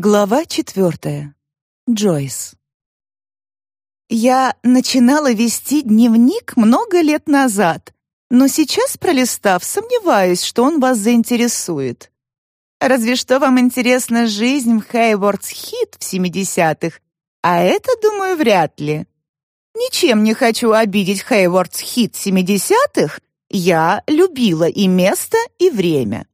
Глава четвертая. Джойс. Я начинала вести дневник много лет назад, но сейчас, пролистав, сомневаюсь, что он вас заинтересует. Разве что вам интересна жизнь в Хейвордс-Хит в 70-х, а это, думаю, вряд ли. Ничем не хочу обидеть Хейвордс-Хит 70-х, я любила и место, и время.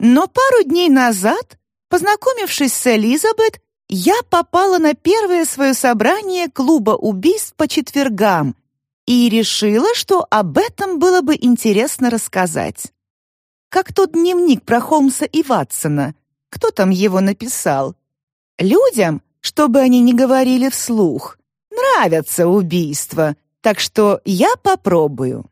Но пару дней назад Познакомившись с Элизабет, я попала на первое свое собрание клуба убийств по четвергам и решила, что об этом было бы интересно рассказать. Как тот дневник про Холмса и Ватсона. Кто там его написал? Людям, чтобы они не говорили вслух, нравятся убийства, так что я попробую.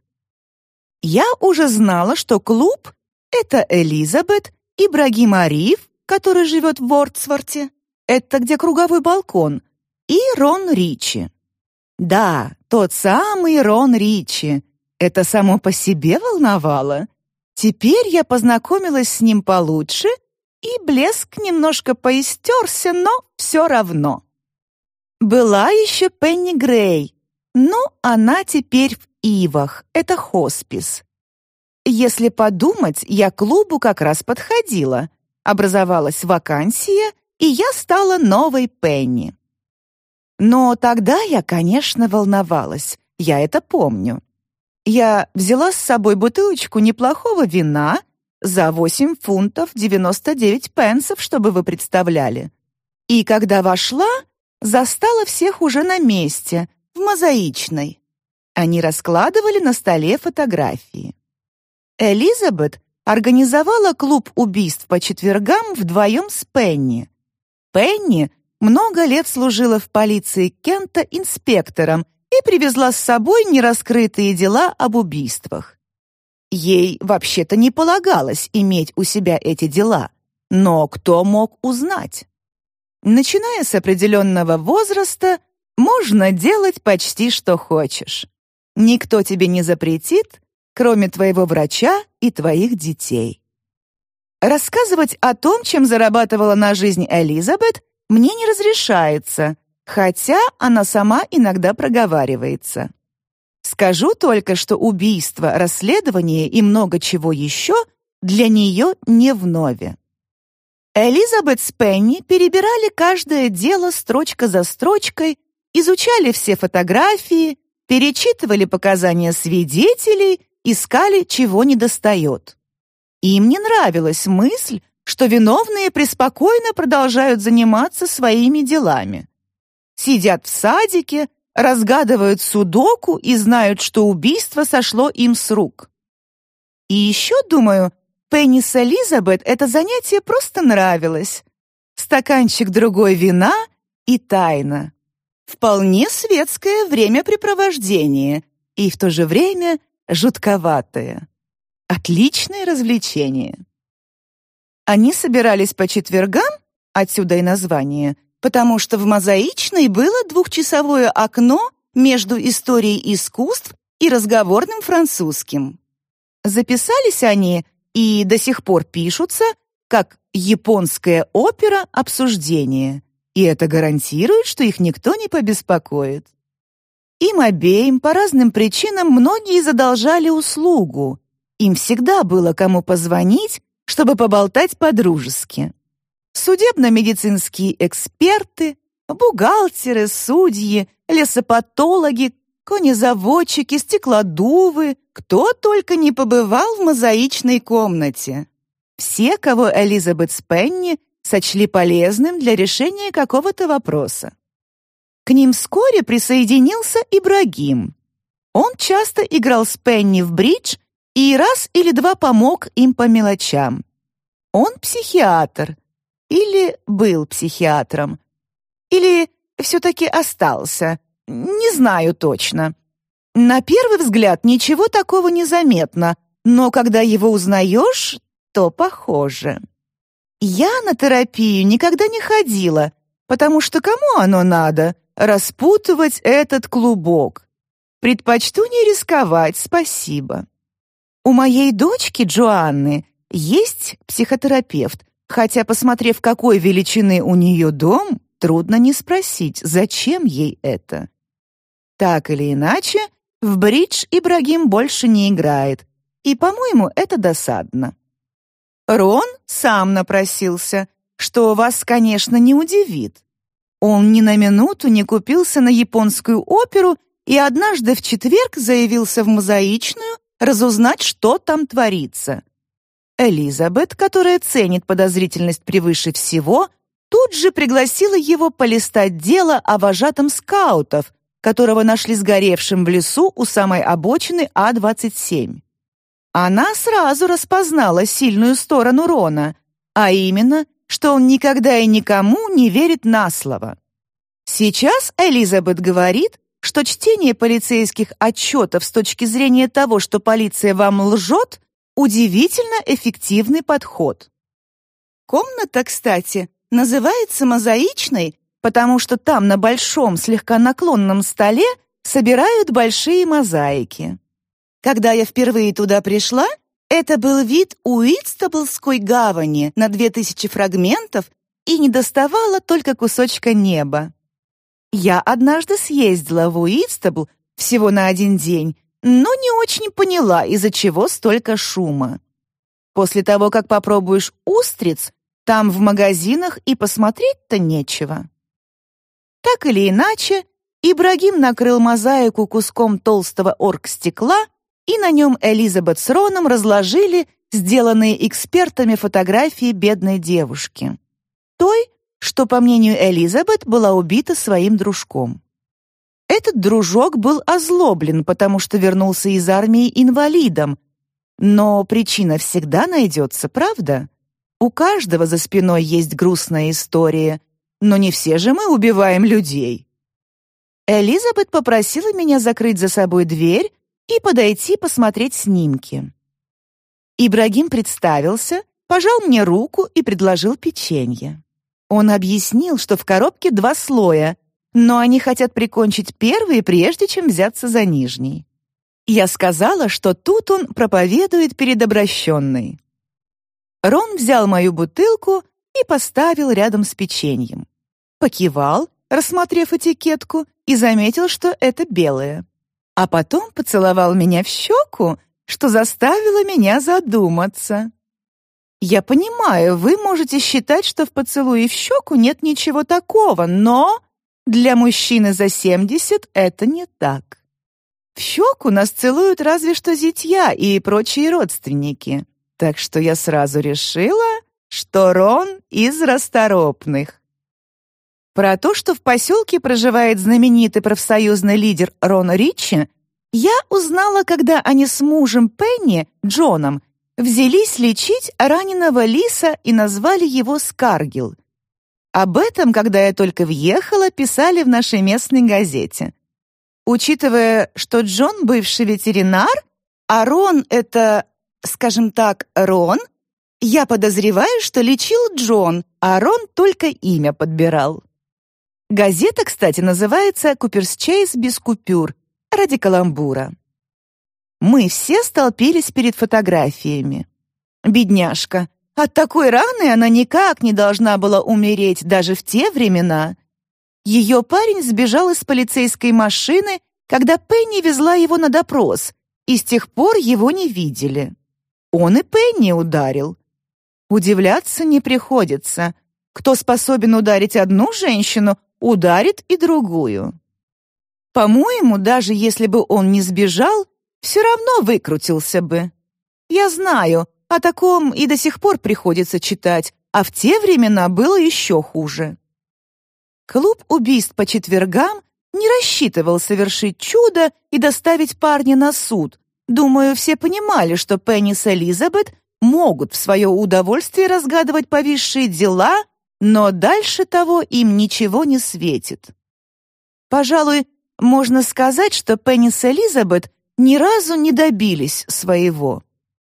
Я уже знала, что клуб — это Элизабет, Ибрагим Ариф, который живет в Вордсворте. Это где круговой балкон. И Рон Ричи. Да, тот самый Рон Ричи. Это само по себе волновало. Теперь я познакомилась с ним получше, и блеск немножко поистерся, но все равно. Была еще Пенни Грей, но она теперь в Ивах, это хоспис. Если подумать, я клубу как раз подходила — образовалась вакансия, и я стала новой Пенни. Но тогда я, конечно, волновалась, я это помню. Я взяла с собой бутылочку неплохого вина за 8 фунтов 99 пенсов, чтобы вы представляли. И когда вошла, застала всех уже на месте, в мозаичной. Они раскладывали на столе фотографии. Элизабет организовала клуб убийств по четвергам вдвоем с Пенни. Пенни много лет служила в полиции Кента инспектором и привезла с собой нераскрытые дела об убийствах. Ей вообще-то не полагалось иметь у себя эти дела, но кто мог узнать? Начиная с определенного возраста, можно делать почти что хочешь. Никто тебе не запретит, кроме твоего врача и твоих детей. Рассказывать о том, чем зарабатывала на жизнь Элизабет, мне не разрешается, хотя она сама иногда проговаривается. Скажу только, что убийство, расследование и много чего еще для нее не вновь. Элизабет с Пенни перебирали каждое дело строчка за строчкой, изучали все фотографии, перечитывали показания свидетелей искали, чего недостает. Им не нравилась мысль, что виновные преспокойно продолжают заниматься своими делами. Сидят в садике, разгадывают судоку и знают, что убийство сошло им с рук. И еще, думаю, Пенни с Элизабет это занятие просто нравилось. Стаканчик другой вина и тайна. Вполне светское времяпрепровождение и в то же время жутковатое. Отличное развлечение. Они собирались по четвергам, отсюда и название, потому что в мозаичной было двухчасовое окно между историей искусств и разговорным французским. Записались они и до сих пор пишутся как японская опера обсуждения, и это гарантирует, что их никто не побеспокоит. Им обеим по разным причинам многие задолжали услугу. Им всегда было кому позвонить, чтобы поболтать по-дружески. Судебно-медицинские эксперты, бухгалтеры, судьи, лесопатологи, конезаводчики, стеклодувы, кто только не побывал в мозаичной комнате. Все, кого Элизабет Спенни сочли полезным для решения какого-то вопроса. К ним вскоре присоединился Ибрагим. Он часто играл с Пенни в бридж и раз или два помог им по мелочам. Он психиатр. Или был психиатром. Или все-таки остался. Не знаю точно. На первый взгляд ничего такого не заметно, но когда его узнаешь, то похоже. Я на терапию никогда не ходила, потому что кому оно надо? Распутывать этот клубок. Предпочту не рисковать, спасибо. У моей дочки Джоанны есть психотерапевт, Хотя, посмотрев, какой величины у нее дом, трудно не спросить, зачем ей это. Так или иначе, в бридж Ибрагим больше не играет, и, по-моему, это досадно. Рон сам напросился, что вас, конечно, не удивит. Он ни на минуту не купился на японскую оперу и однажды в четверг заявился в мозаичную разузнать, что там творится. Элизабет, которая ценит подозрительность превыше всего, тут же пригласила его полистать дело о вожатом скаутов, которого нашли сгоревшим в лесу у самой обочины А-27. Она сразу распознала сильную сторону Рона, а именно, что он никогда и никому не верит на слово. Сейчас Элизабет говорит, что чтение полицейских отчетов с точки зрения того, что полиция вам лжет, удивительно эффективный подход. Комната, кстати, называется мозаичной, потому что там на большом слегка наклонном столе собирают большие мозаики. Когда я впервые туда пришла, это был вид Уитстаблской гавани на 2000 фрагментов и не доставало только кусочка неба. Я однажды съездила в Уитстабл всего на один день, но не очень поняла, из-за чего столько шума. После того, как попробуешь устриц, там в магазинах и посмотреть-то нечего. Так или иначе, Ибрагим накрыл мозаику куском толстого оргстекла, и на нем Элизабет с Роном разложили сделанные экспертами фотографии бедной девушки. Той, что, по мнению Элизабет, была убита своим дружком. Этот дружок был озлоблен, потому что вернулся из армии инвалидом. Но причина всегда найдется, правда? У каждого за спиной есть грустная история, но не все же мы убиваем людей. Элизабет попросила меня закрыть за собой дверь и подойти посмотреть снимки. Ибрагим представился, пожал мне руку и предложил печенье. Он объяснил, что в коробке два слоя, но они хотят прикончить первый, прежде чем взяться за нижний. Я сказала, что тут он проповедует перед обращенной. Рон взял мою бутылку и поставил рядом с печеньем. Покивал, рассмотрев этикетку, и заметил, что это белое. А потом поцеловал меня в щеку, что заставило меня задуматься. Я понимаю, вы можете считать, что в поцелуе в щеку нет ничего такого, но для мужчины за 70 это не так. В щеку нас целуют разве что зятья и прочие родственники. Так что я сразу решила, что Рон из расторопных. Про то, что в поселке проживает знаменитый профсоюзный лидер Рон Ричи, я узнала, когда они с мужем Пенни, Джоном, взялись лечить раненого лиса и назвали его Скаргил. Об этом, когда я только въехала, писали в нашей местной газете. Учитывая, что Джон бывший ветеринар, а Рон — это скажем так, Рон, я подозреваю, что лечил Джон, а Рон только имя подбирал. Газета, кстати, называется «Куперс Чейз без купюр» ради каламбура. Мы все столпились перед фотографиями. Бедняжка, от такой раны она никак не должна была умереть даже в те времена. Ее парень сбежал из полицейской машины, когда Пенни везла его на допрос, и с тех пор его не видели. Он и Пенни ударил. Удивляться не приходится. Кто способен ударить одну женщину, ударит и другую. По-моему, даже если бы он не сбежал, все равно выкрутился бы. Я знаю, о таком и до сих пор приходится читать, а в те времена было еще хуже. Клуб убийств по четвергам не рассчитывал совершить чудо и доставить парня на суд, Думаю, все понимали, что Пенни с Элизабет могут в свое удовольствие разгадывать повисшие дела, но дальше того им ничего не светит. Пожалуй, можно сказать, что Пенни с Элизабет ни разу не добились своего.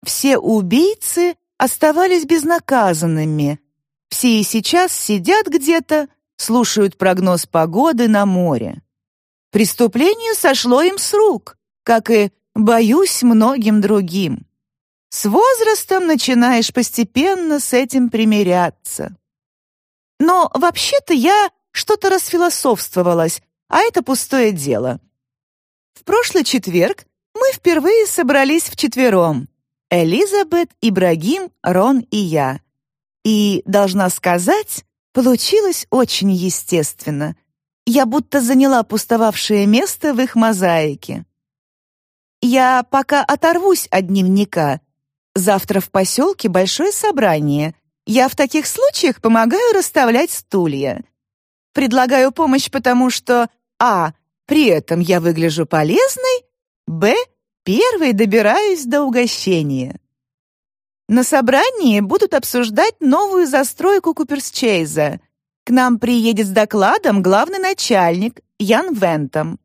Все убийцы оставались безнаказанными. Все и сейчас сидят где-то, слушают прогноз погоды на море. Преступление сошло им с рук, как и Боюсь многим другим. С возрастом начинаешь постепенно с этим примиряться. Но вообще-то я что-то расфилософствовалась, а это пустое дело. В прошлый четверг мы впервые собрались вчетвером. Элизабет, Ибрагим, Рон и я. И, должна сказать, получилось очень естественно. Я будто заняла пустовавшее место в их мозаике. Я пока оторвусь от дневника. Завтра в поселке большое собрание. Я в таких случаях помогаю расставлять стулья. Предлагаю помощь, потому что а. При этом я выгляжу полезной, б. Первой добираюсь до угощения. На собрании будут обсуждать новую застройку Куперсчейза. К нам приедет с докладом главный начальник Ян Вентом.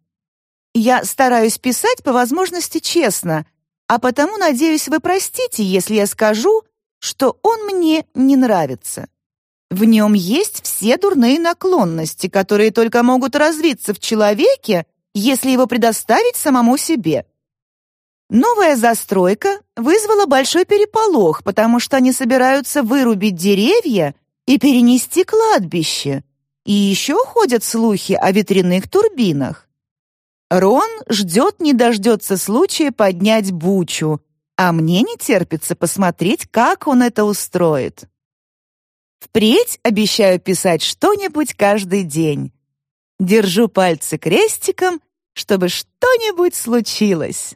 Я стараюсь писать по возможности честно, а потому надеюсь, вы простите, если я скажу, что он мне не нравится. В нем есть все дурные наклонности, которые только могут развиться в человеке, если его предоставить самому себе. Новая застройка вызвала большой переполох, потому что они собираются вырубить деревья и перенести кладбище. И еще ходят слухи о ветряных турбинах. Рон ждет не дождется случая поднять бучу, а мне не терпится посмотреть, как он это устроит. Впредь обещаю писать что-нибудь каждый день. Держу пальцы крестиком, чтобы что-нибудь случилось.